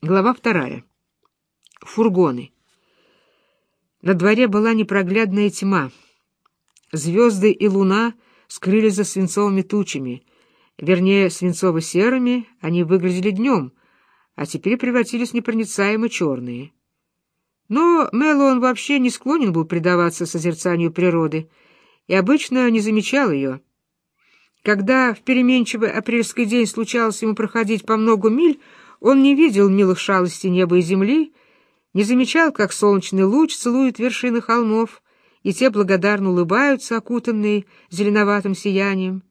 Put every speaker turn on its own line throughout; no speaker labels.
Глава вторая. Фургоны. На дворе была непроглядная тьма. Звезды и луна скрылись за свинцовыми тучами. Вернее, свинцово-серыми они выглядели днем, а теперь превратились в непроницаемо черные. Но Мэллоун вообще не склонен был предаваться созерцанию природы и обычно не замечал ее. Когда в переменчивый апрельский день случалось ему проходить по много миль, он не видел милых шалостей неба и земли, не замечал, как солнечный луч целует вершины холмов, и те благодарно улыбаются, окутанные зеленоватым сиянием,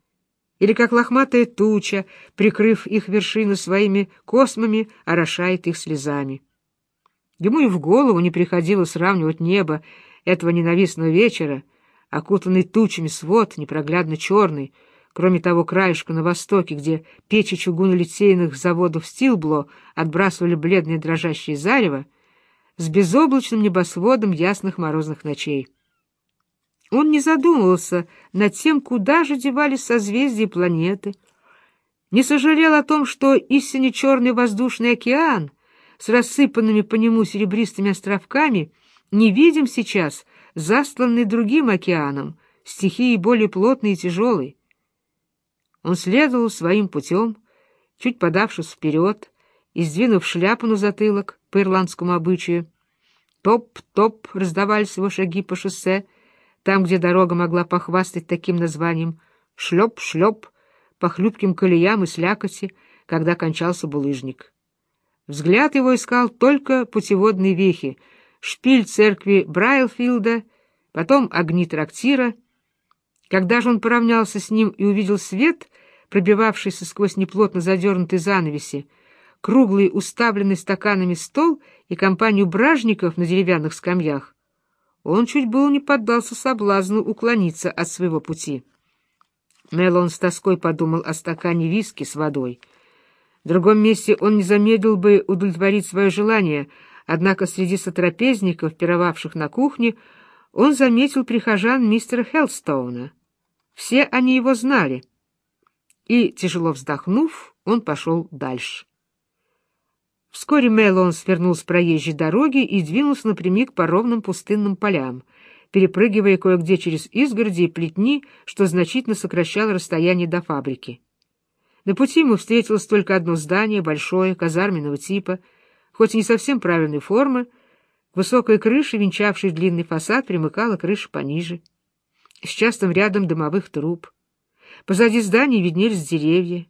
или как лохматая туча, прикрыв их вершины своими космами, орошает их слезами. Ему и в голову не приходило сравнивать небо этого ненавистного вечера, окутанный тучами свод, непроглядно черный, Кроме того краешка на востоке, где печи чугунолитейных заводов Стилбло отбрасывали бледное дрожащее зарево, с безоблачным небосводом ясных морозных ночей. Он не задумывался над тем, куда же девались созвездия планеты, не сожалел о том, что истинно черный воздушный океан с рассыпанными по нему серебристыми островками не видим сейчас, застланный другим океаном, стихией более плотной и тяжелой. Он следовал своим путем, чуть подавшись вперед и сдвинув шляпу на затылок по ирландскому обычаю. Топ-топ раздавались его шаги по шоссе, там, где дорога могла похвастать таким названием, шлеп-шлеп по хлюпким колеям и слякоти, когда кончался булыжник. Взгляд его искал только путеводные вехи, шпиль церкви Брайлфилда, потом огни трактира. Когда же он поравнялся с ним и увидел свет, пробивавшийся сквозь неплотно задернутые занавеси, круглый уставленный стаканами стол и компанию бражников на деревянных скамьях, он чуть было не поддался соблазну уклониться от своего пути. Мелон с тоской подумал о стакане виски с водой. В другом месте он не замедлил бы удовлетворить свое желание, однако среди сотрапезников, пировавших на кухне, он заметил прихожан мистера Хелстоуна. Все они его знали — и, тяжело вздохнув, он пошел дальше. Вскоре Мэллоун свернул с проезжей дороги и двинулся напрямик по ровным пустынным полям, перепрыгивая кое-где через изгороди и плетни, что значительно сокращало расстояние до фабрики. На пути ему встретилось только одно здание, большое, казарменного типа, хоть и не совсем правильной формы, высокой крыше, венчавшей длинный фасад, примыкала крыша пониже, с частым рядом дымовых труб. Позади здания виднелись деревья.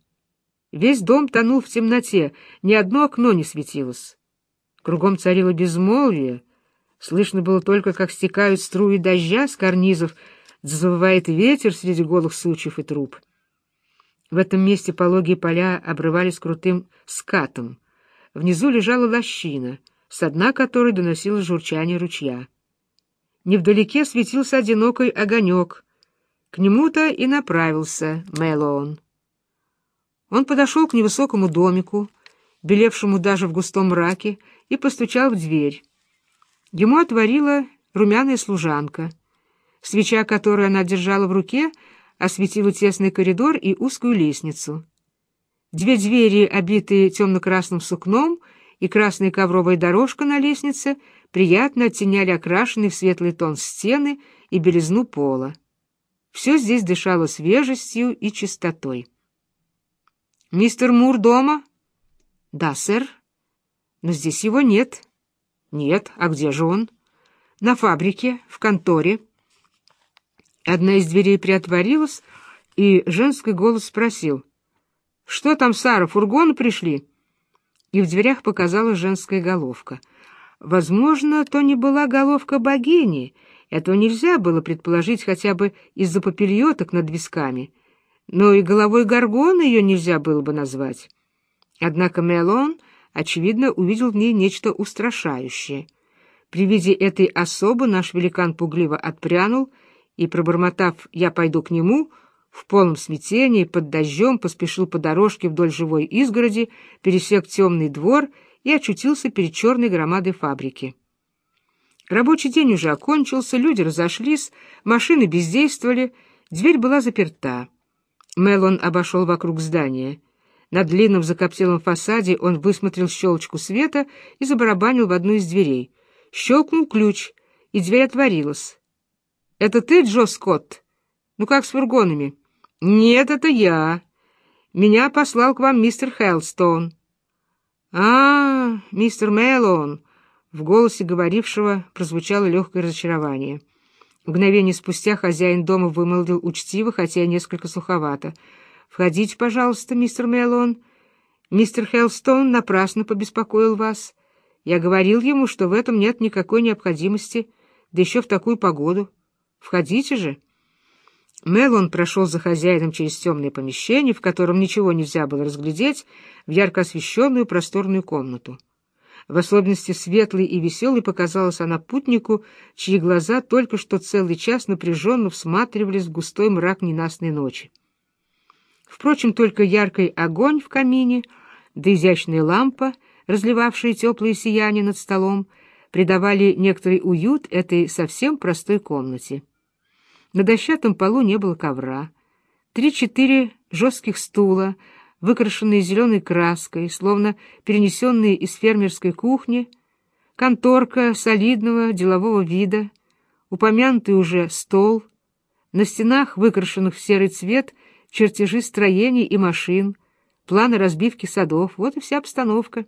Весь дом тонул в темноте, ни одно окно не светилось. Кругом царило безмолвие. Слышно было только, как стекают струи дождя с карнизов, завывает ветер среди голых сучьев и труб. В этом месте пологие поля обрывались крутым скатом. Внизу лежала лощина, с дна которой доносилось журчание ручья. Невдалеке светился одинокий огонек — к нему-то и направился Мэлоун. Он подошел к невысокому домику, белевшему даже в густом мраке, и постучал в дверь. Ему отворила румяная служанка. Свеча, которую она держала в руке, осветила тесный коридор и узкую лестницу. Две двери, обитые темно-красным сукном, и красная ковровая дорожка на лестнице приятно оттеняли окрашенные в светлый тон стены и белизну пола. Все здесь дышало свежестью и чистотой. «Мистер Мур дома?» «Да, сэр. Но здесь его нет». «Нет. А где же он?» «На фабрике, в конторе». Одна из дверей приотворилась, и женский голос спросил. «Что там, Сара, фургоны пришли?» И в дверях показалась женская головка. Возможно, то не была головка богини — этого нельзя было предположить хотя бы из-за попельоток над висками, но и головой горгона ее нельзя было бы назвать. Однако Мелон, очевидно, увидел в ней нечто устрашающее. При виде этой особы наш великан пугливо отпрянул и, пробормотав «я пойду к нему», в полном смятении, под дождем, поспешил по дорожке вдоль живой изгороди, пересек темный двор и очутился перед черной громадой фабрики. Рабочий день уже окончился, люди разошлись, машины бездействовали, дверь была заперта. Мелон обошел вокруг здания. На длинном закоптелом фасаде он высмотрел щелочку света и забарабанил в одну из дверей. Щелкнул ключ, и дверь отворилась. — Это ты, Джо Скотт? Ну как с фургонами? — Нет, это я. Меня послал к вам мистер Хелстон. — А, мистер Мэллоун! В голосе говорившего прозвучало легкое разочарование. Мгновение спустя хозяин дома вымолвил учтиво, хотя и несколько суховато — Входите, пожалуйста, мистер Меллон. Мистер Хелстон напрасно побеспокоил вас. Я говорил ему, что в этом нет никакой необходимости, да еще в такую погоду. Входите же. Меллон прошел за хозяином через темное помещение, в котором ничего нельзя было разглядеть, в ярко освещенную просторную комнату. В особенности светлой и веселой показалась она путнику, чьи глаза только что целый час напряженно всматривались в густой мрак ненастной ночи. Впрочем, только яркий огонь в камине, да изящная лампа, разливавшая теплое сияние над столом, придавали некоторый уют этой совсем простой комнате. На дощатом полу не было ковра. Три-четыре жестких стула, выкрашенные зеленой краской, словно перенесенные из фермерской кухни, конторка солидного делового вида, упомянутый уже стол, на стенах, выкрашенных в серый цвет, чертежи строений и машин, планы разбивки садов, вот и вся обстановка.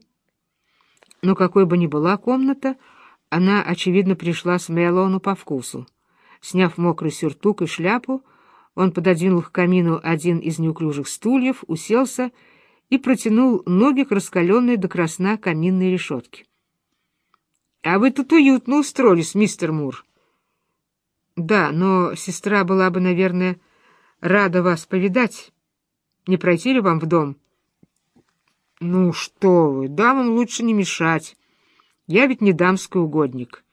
Но какой бы ни была комната, она, очевидно, пришла с Мелону по вкусу. Сняв мокрый сюртук и шляпу, он пододвинул к камину один из неуклюжих стульев, уселся и протянул ноги к раскаленной до красна каминной решетке. — А вы тут уютно устроились, мистер Мур. — Да, но сестра была бы, наверное, рада вас повидать. Не пройти ли вам в дом? — Ну что вы, дамам лучше не мешать. Я ведь не дамский угодник.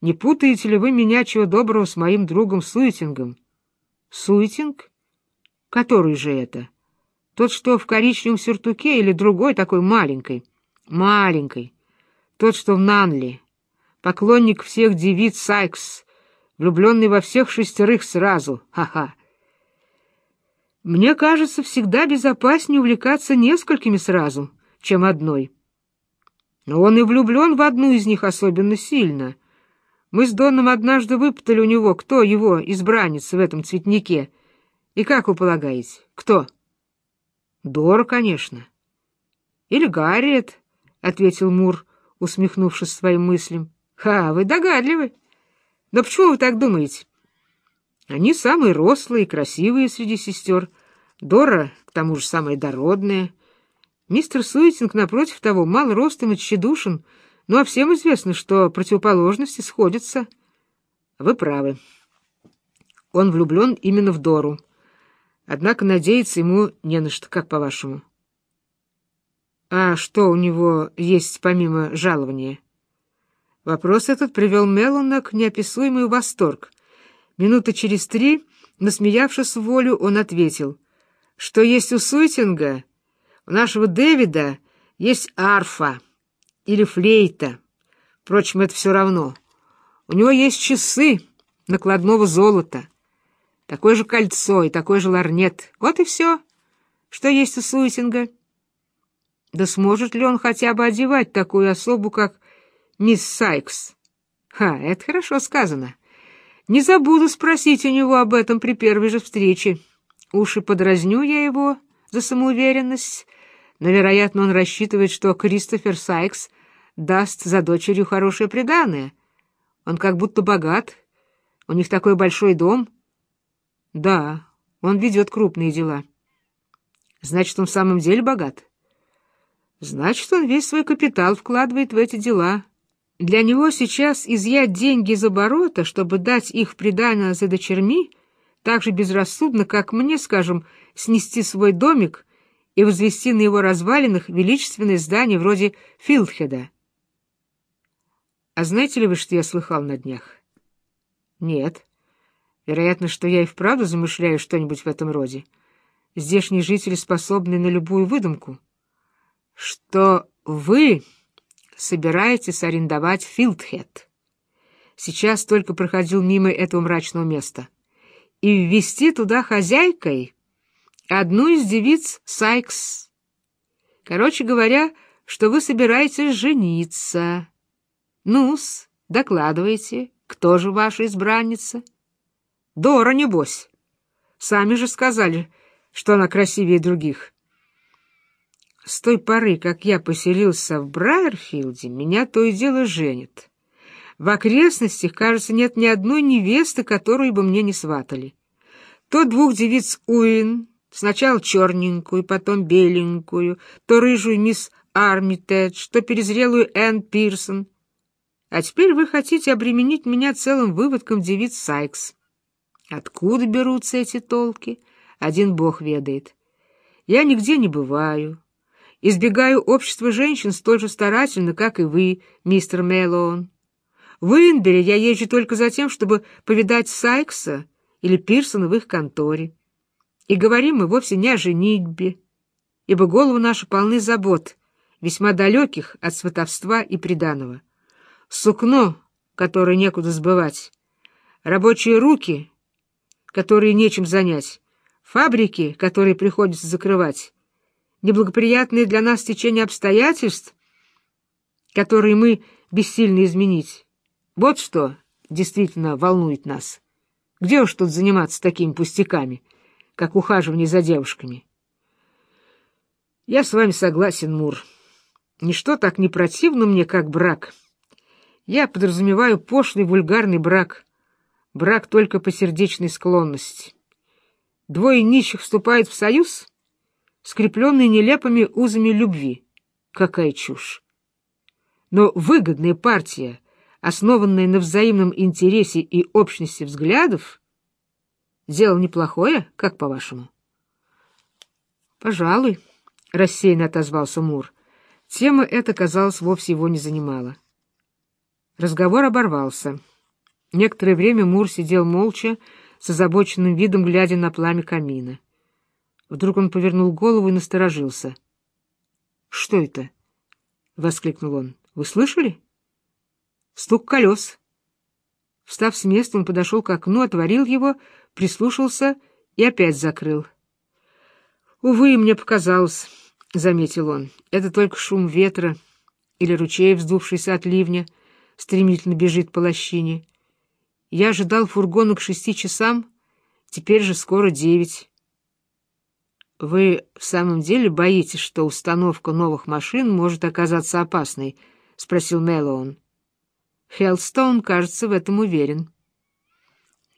Не путаете ли вы меня чего доброго с моим другом Суетингом? — Суетинг? Который же это? Тот, что в коричневом сюртуке, или другой такой маленький? — Маленький. Тот, что в Нанли. Поклонник всех девиц Сайкс, влюбленный во всех шестерых сразу. Ха-ха. Мне кажется, всегда безопаснее увлекаться несколькими сразу, чем одной. Но он и влюблен в одну из них особенно сильно. Мы с Доном однажды выпытали у него, кто его избранница в этом цветнике. И как вы полагаете, кто? Дора, конечно. Или Гарриет, — ответил Мур, усмехнувшись своим мыслям. Ха, вы догадливы. Но почему вы так думаете? Они самые рослые и красивые среди сестер. Дора, к тому же, самая дородная. Мистер Суетинг, напротив того, мал ростом и тщедушен, ну а всем известно, что противоположности сходятся. Вы правы. Он влюблен именно в Дору. Однако надеяться ему не на что, как по-вашему. А что у него есть помимо жалования? Вопрос этот привел Меллона к неописуемый восторг. Минуты через три, насмеявшись в волю, он ответил, что есть у Суйтинга, у нашего Дэвида есть арфа или флейта. Впрочем, это все равно. У него есть часы накладного золота, такое же кольцо и такой же ларнет. Вот и все, что есть у Суйтинга. Да сможет ли он хотя бы одевать такую особу, как мисс Сайкс? Ха, это хорошо сказано. Не забуду спросить у него об этом при первой же встрече. Уж и подразню я его за самоуверенность, но, вероятно, он рассчитывает, что Кристофер Сайкс даст за дочерью хорошее приданое. Он как будто богат, у них такой большой дом. Да, он ведет крупные дела. Значит, он в самом деле богат? Значит, он весь свой капитал вкладывает в эти дела. Для него сейчас изъять деньги из оборота, чтобы дать их приданое за дочерьми, так же безрассудно, как мне, скажем, снести свой домик и возвести на его развалинах величественное здание вроде Филдхеда. А знаете ли вы, что я слыхал на днях? Нет. Вероятно, что я и вправду замышляю что-нибудь в этом роде. Здешние жители способны на любую выдумку. Что вы собираетесь арендовать Филдхед. Сейчас только проходил мимо этого мрачного места — и ввести туда хозяйкой одну из девиц Сайкс Короче говоря, что вы собираетесь жениться. Ну-с, докладывайте, кто же ваша избранница? Дора, небось. Сами же сказали, что она красивее других. С той поры, как я поселился в Брайерфилде, меня то и дело женит. В окрестностях, кажется, нет ни одной невесты, которую бы мне не сватали. То двух девиц Уин, сначала черненькую, потом беленькую, то рыжую мисс Армитедж, то перезрелую Энн Пирсон. А теперь вы хотите обременить меня целым выводком девиц Сайкс. Откуда берутся эти толки, один бог ведает. Я нигде не бываю, избегаю общества женщин столь же старательно, как и вы, мистер Мэллоун. В Уинбере я езжу только за тем, чтобы повидать Сайкса или Пирсона в их конторе. И говорим мы вовсе не о женитьбе, ибо головы наши полны забот, весьма далеких от сватовства и приданого. Сукно, которое некуда сбывать, рабочие руки, которые нечем занять, фабрики, которые приходится закрывать, неблагоприятные для нас течение обстоятельств, которые мы бессильны изменить. Вот что действительно волнует нас. Где уж тут заниматься такими пустяками, как ухаживание за девушками? Я с вами согласен, Мур. Ничто так не противно мне, как брак. Я подразумеваю пошлый вульгарный брак. Брак только по сердечной склонности. Двое нищих вступают в союз, скрепленный нелепыми узами любви. Какая чушь! Но выгодная партия — основанное на взаимном интересе и общности взглядов, дело неплохое, как по-вашему? — Пожалуй, — рассеянно отозвался Мур. Тема эта, казалось, вовсе его не занимала. Разговор оборвался. Некоторое время Мур сидел молча, с озабоченным видом глядя на пламя камина. Вдруг он повернул голову и насторожился. — Что это? — воскликнул он. — Вы слышали? — Стук колес. Встав с места, он подошел к окну, отворил его, прислушался и опять закрыл. «Увы, мне показалось», — заметил он, — «это только шум ветра или ручей, вздувшийся от ливня, стремительно бежит по лощине. Я ожидал фургона к шести часам, теперь же скоро девять». «Вы в самом деле боитесь, что установка новых машин может оказаться опасной?» — спросил Мэллоун. Хеллстоун, кажется, в этом уверен.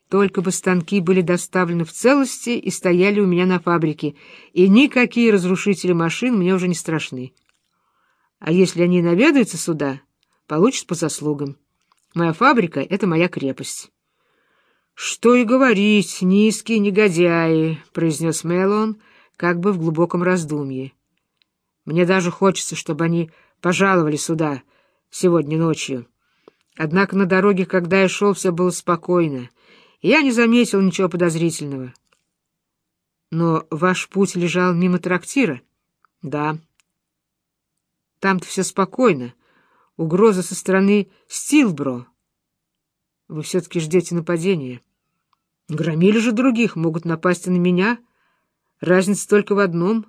Только бы станки были доставлены в целости и стояли у меня на фабрике, и никакие разрушители машин мне уже не страшны. А если они наведаются сюда, получат по заслугам. Моя фабрика — это моя крепость. — Что и говорить, низкие негодяи, — произнес Мелон, как бы в глубоком раздумье. Мне даже хочется, чтобы они пожаловали сюда сегодня ночью. Однако на дороге, когда я шел, все было спокойно, и я не заметил ничего подозрительного. Но ваш путь лежал мимо трактира? Да. Там-то все спокойно. Угроза со стороны Стилбро. Вы все-таки ждете нападения. Громили же других, могут напасть и на меня. Разница только в одном.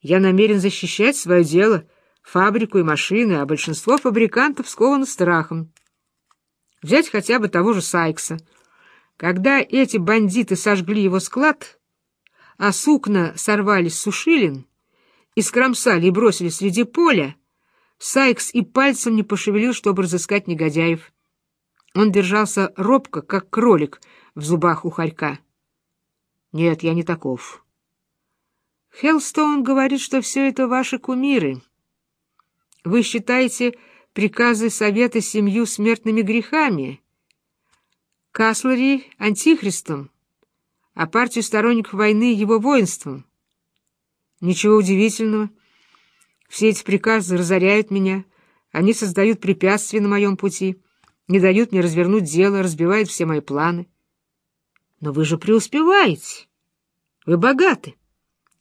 Я намерен защищать свое дело, фабрику и машины, а большинство фабрикантов сковано страхом. Взять хотя бы того же Сайкса. Когда эти бандиты сожгли его склад, а сукна сорвали с сушилин и скромсали и бросили среди поля, Сайкс и пальцем не пошевелил, чтобы разыскать негодяев. Он держался робко, как кролик в зубах у хорька. Нет, я не таков. Хеллстоун говорит, что все это ваши кумиры. Вы считаете приказы Совета семью смертными грехами, Каслери — антихристом, а партию сторонников войны — его воинством. Ничего удивительного. Все эти приказы разоряют меня, они создают препятствия на моем пути, не дают мне развернуть дело, разбивают все мои планы. Но вы же преуспеваете. Вы богаты.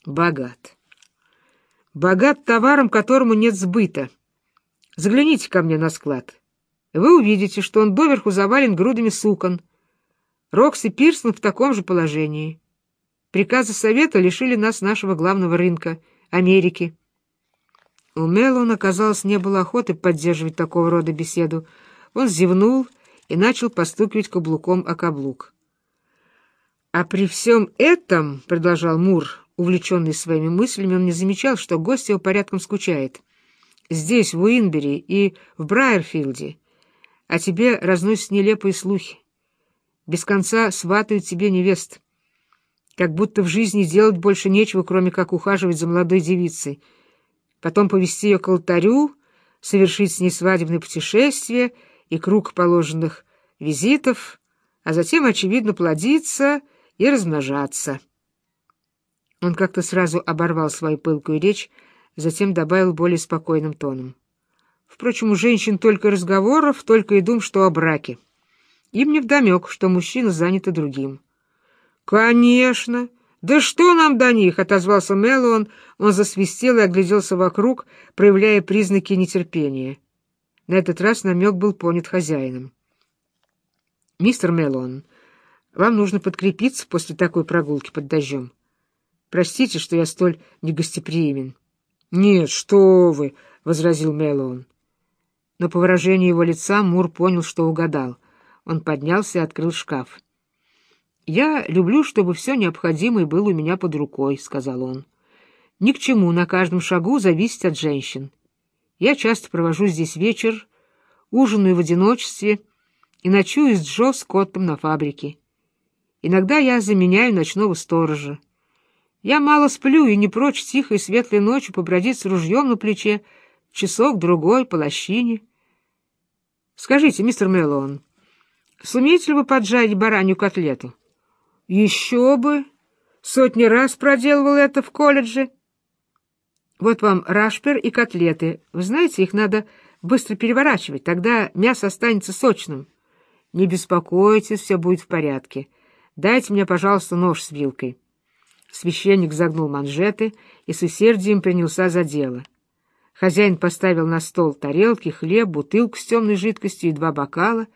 Богат. Богат товаром, которому нет сбыта. Загляните ко мне на склад. Вы увидите, что он доверху завален грудами сукон. Рокс и Пирсон в таком же положении. Приказы Совета лишили нас нашего главного рынка — Америки. У Мелона, казалось, не было охоты поддерживать такого рода беседу. Он зевнул и начал постукивать каблуком о каблук. «А при всем этом, — продолжал Мур, увлеченный своими мыслями, он не замечал, что гость его порядком скучает. Здесь, в Уинбери и в Брайерфилде, о тебе разносят нелепые слухи. Без конца сватают тебе невест. Как будто в жизни делать больше нечего, кроме как ухаживать за молодой девицей. Потом повести ее к алтарю, совершить с ней свадебное путешествие и круг положенных визитов, а затем, очевидно, плодиться — и размножаться. Он как-то сразу оборвал свою пылкую речь, затем добавил более спокойным тоном. Впрочем, у женщин только разговоров, только и дум, что о браке. Им не вдомек, что мужчина занят другим. «Конечно! Да что нам до них?» — отозвался Меллоун. Он засвистел и огляделся вокруг, проявляя признаки нетерпения. На этот раз намек был понят хозяином. «Мистер Меллоун, вам нужно подкрепиться после такой прогулки под дождем. Простите, что я столь негостеприимен. — Нет, что вы, — возразил Мэллоун. Но по выражению его лица Мур понял, что угадал. Он поднялся и открыл шкаф. — Я люблю, чтобы все необходимое было у меня под рукой, — сказал он. — Ни к чему на каждом шагу зависеть от женщин. Я часто провожу здесь вечер, ужинаю в одиночестве и ночую с Джо Скоттом на фабрике. Иногда я заменяю ночного сторожа. Я мало сплю и не прочь тихой светлой ночью побродить с ружьем на плече, часок-другой по лощине. Скажите, мистер Мэллоун, сумеете ли вы поджарить баранью котлету? Еще бы! Сотни раз проделывал это в колледже. Вот вам рашпер и котлеты. Вы знаете, их надо быстро переворачивать, тогда мясо останется сочным. Не беспокойтесь, все будет в порядке. «Дайте мне, пожалуйста, нож с вилкой». Священник загнул манжеты и с усердием принялся за дело. Хозяин поставил на стол тарелки, хлеб, бутылку с темной жидкостью и два бокала,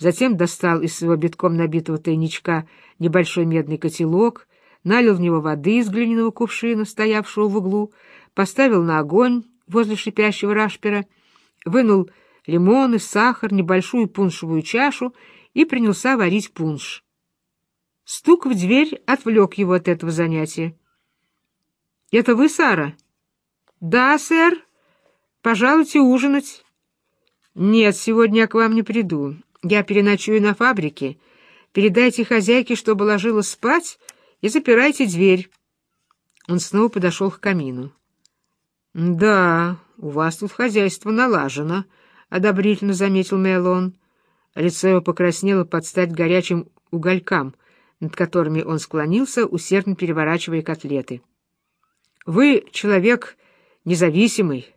затем достал из своего битком набитого тайничка небольшой медный котелок, налил в него воды из глиняного кувшина, стоявшего в углу, поставил на огонь возле шипящего рашпера, вынул лимоны, сахар, небольшую пуншевую чашу и принялся варить пунш. Стук в дверь отвлек его от этого занятия. — Это вы, Сара? — Да, сэр. Пожалуйте ужинать. — Нет, сегодня я к вам не приду. Я переночую на фабрике. Передайте хозяйке, чтобы ложила спать, и запирайте дверь. Он снова подошел к камину. — Да, у вас тут хозяйство налажено, — одобрительно заметил Мелон. Лицо его покраснело под стать горячим уголькам — над которыми он склонился, усердно переворачивая котлеты. «Вы человек независимый,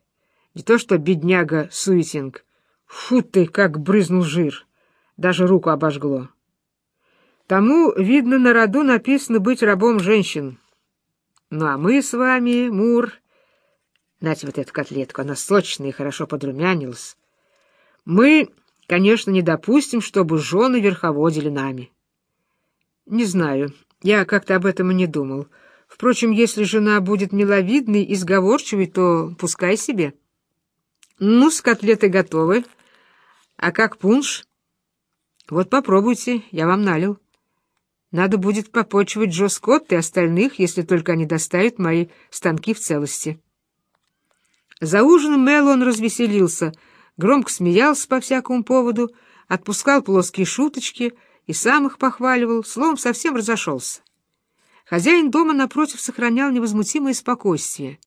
не то что бедняга Суетинг. Фу ты, как брызнул жир! Даже руку обожгло. Тому, видно, на роду написано быть рабом женщин. Ну, а мы с вами, Мур... Знаете, вот эту котлетку, она сочная и хорошо подрумянилась. Мы, конечно, не допустим, чтобы жены верховодили нами. Не знаю, я как-то об этом и не думал. Впрочем, если жена будет миловидной и сговорчивой, то пускай себе. Ну, с котлеты готовы. А как пунш? Вот попробуйте, я вам налил. Надо будет попочивать Джо Скотт и остальных, если только они доставят мои станки в целости. За ужином Мэллоун развеселился, громко смеялся по всякому поводу, отпускал плоские шуточки — и сам их похваливал, словом, совсем разошелся. Хозяин дома, напротив, сохранял невозмутимое спокойствие.